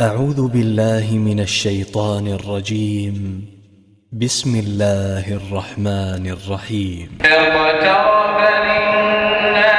أعوذ بالله من الشيطان الرجيم. بسم الله الرحمن الرحيم. اقترب للناس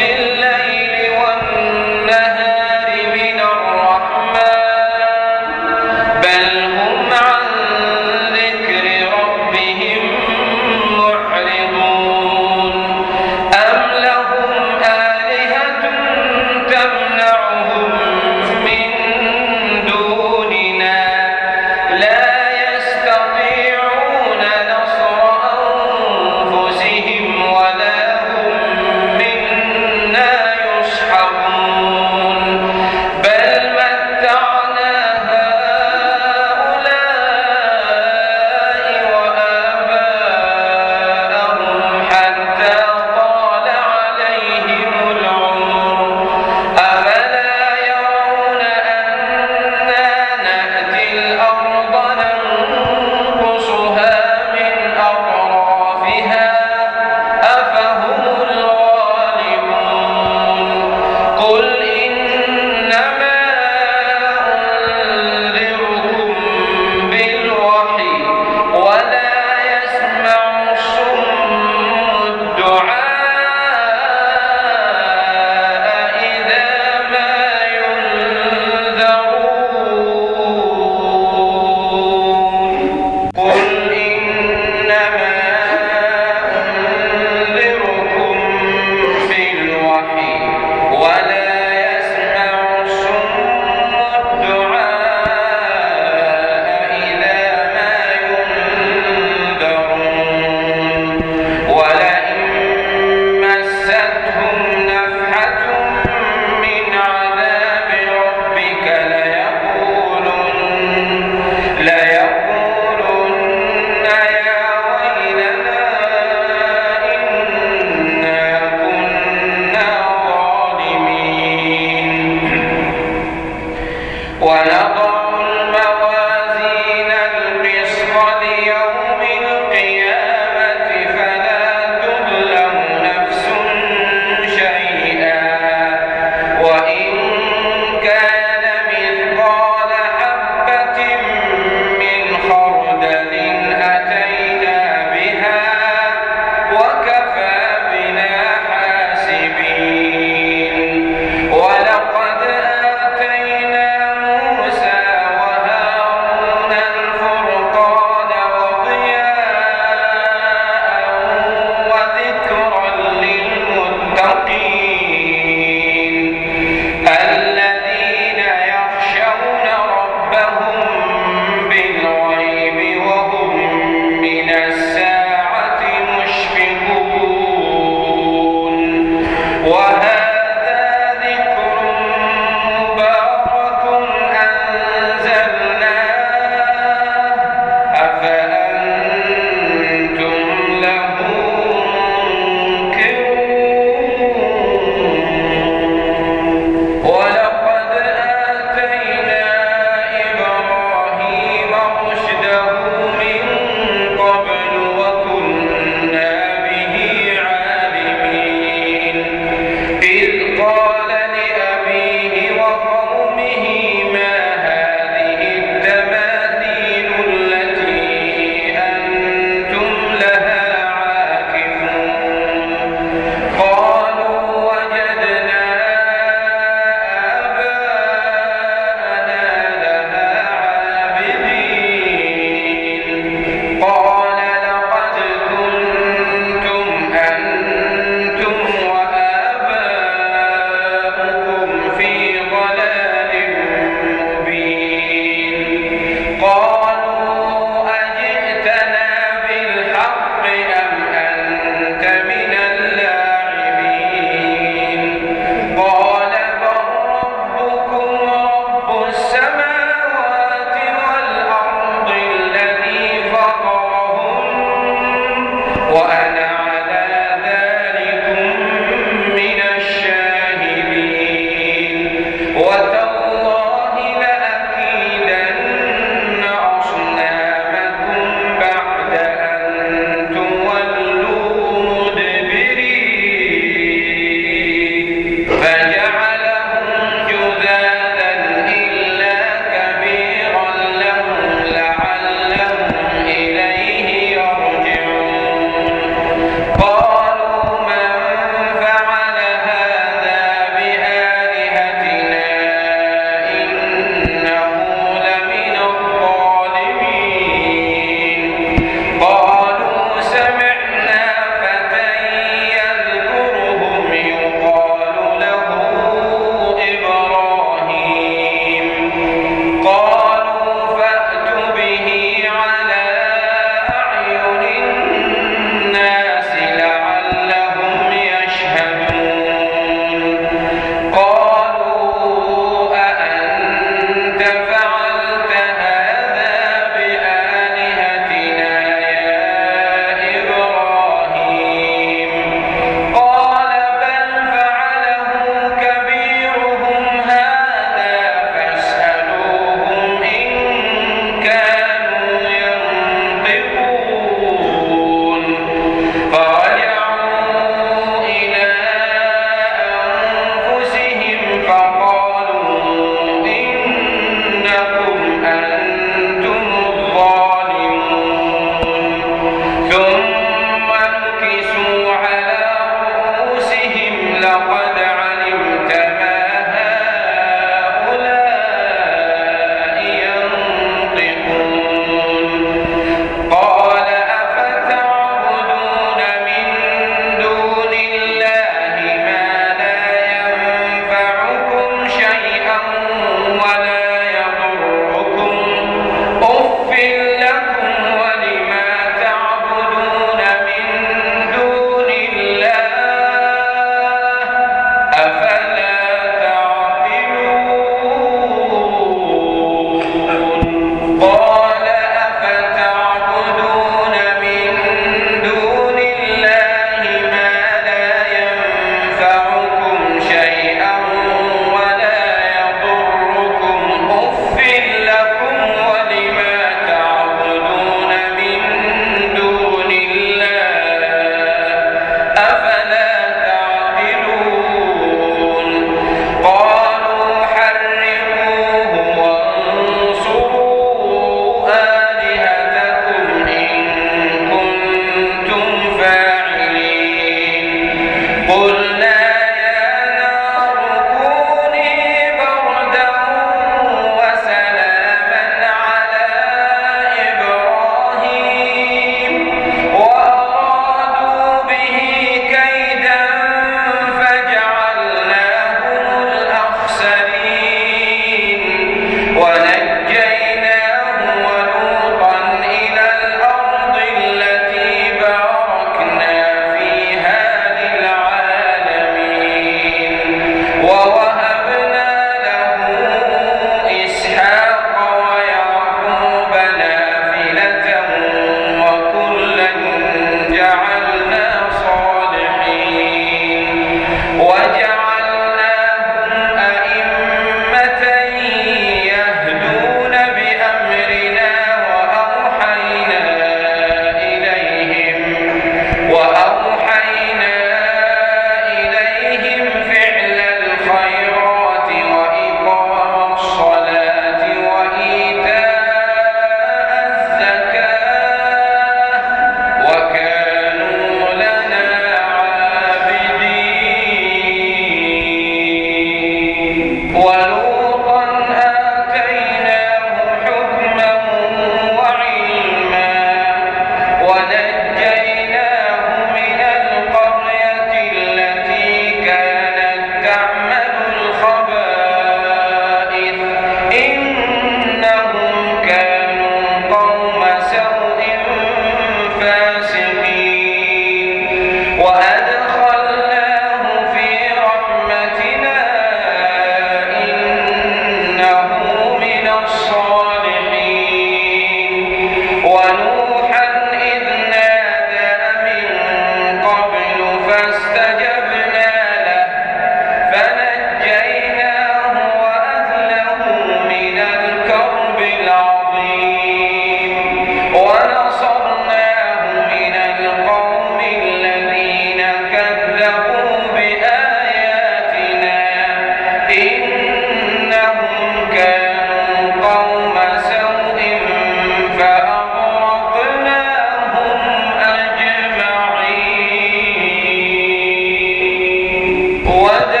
pode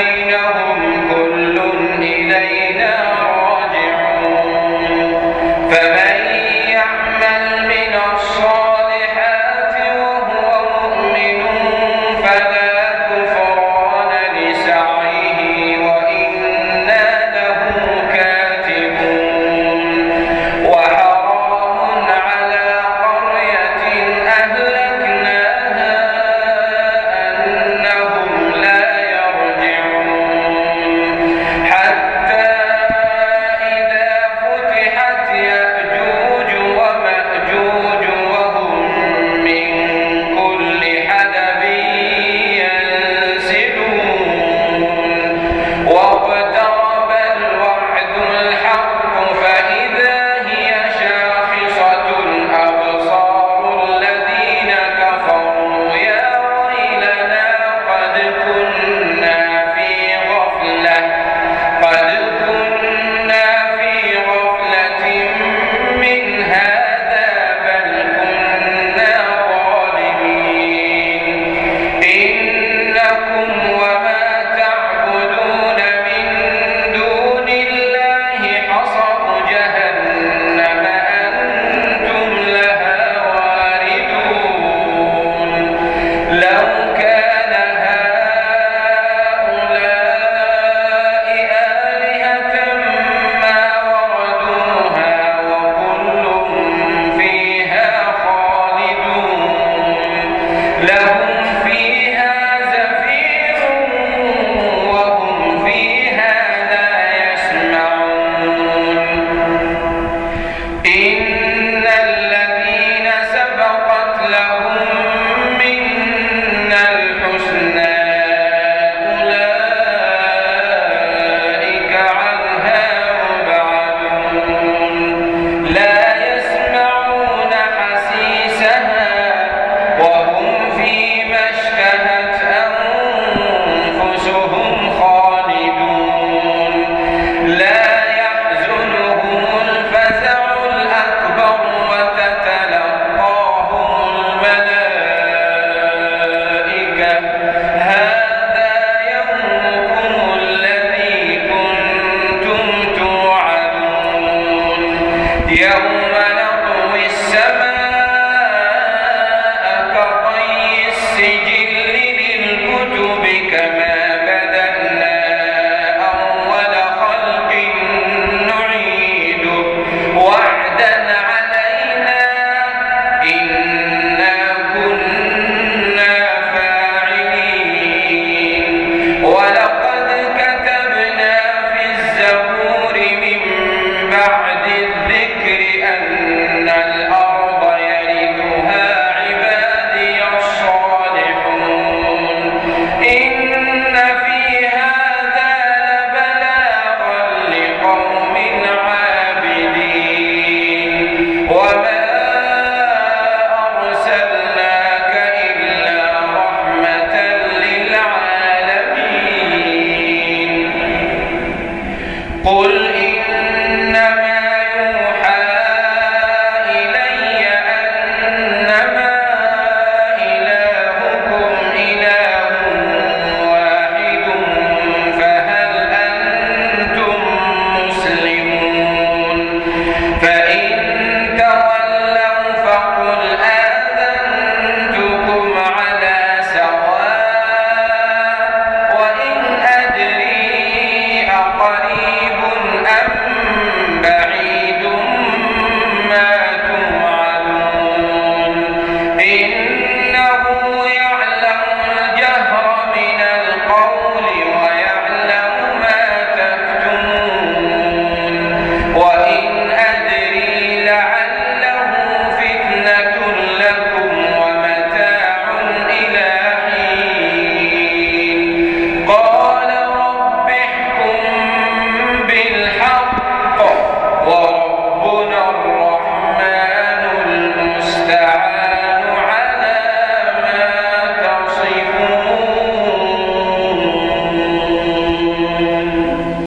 أنهم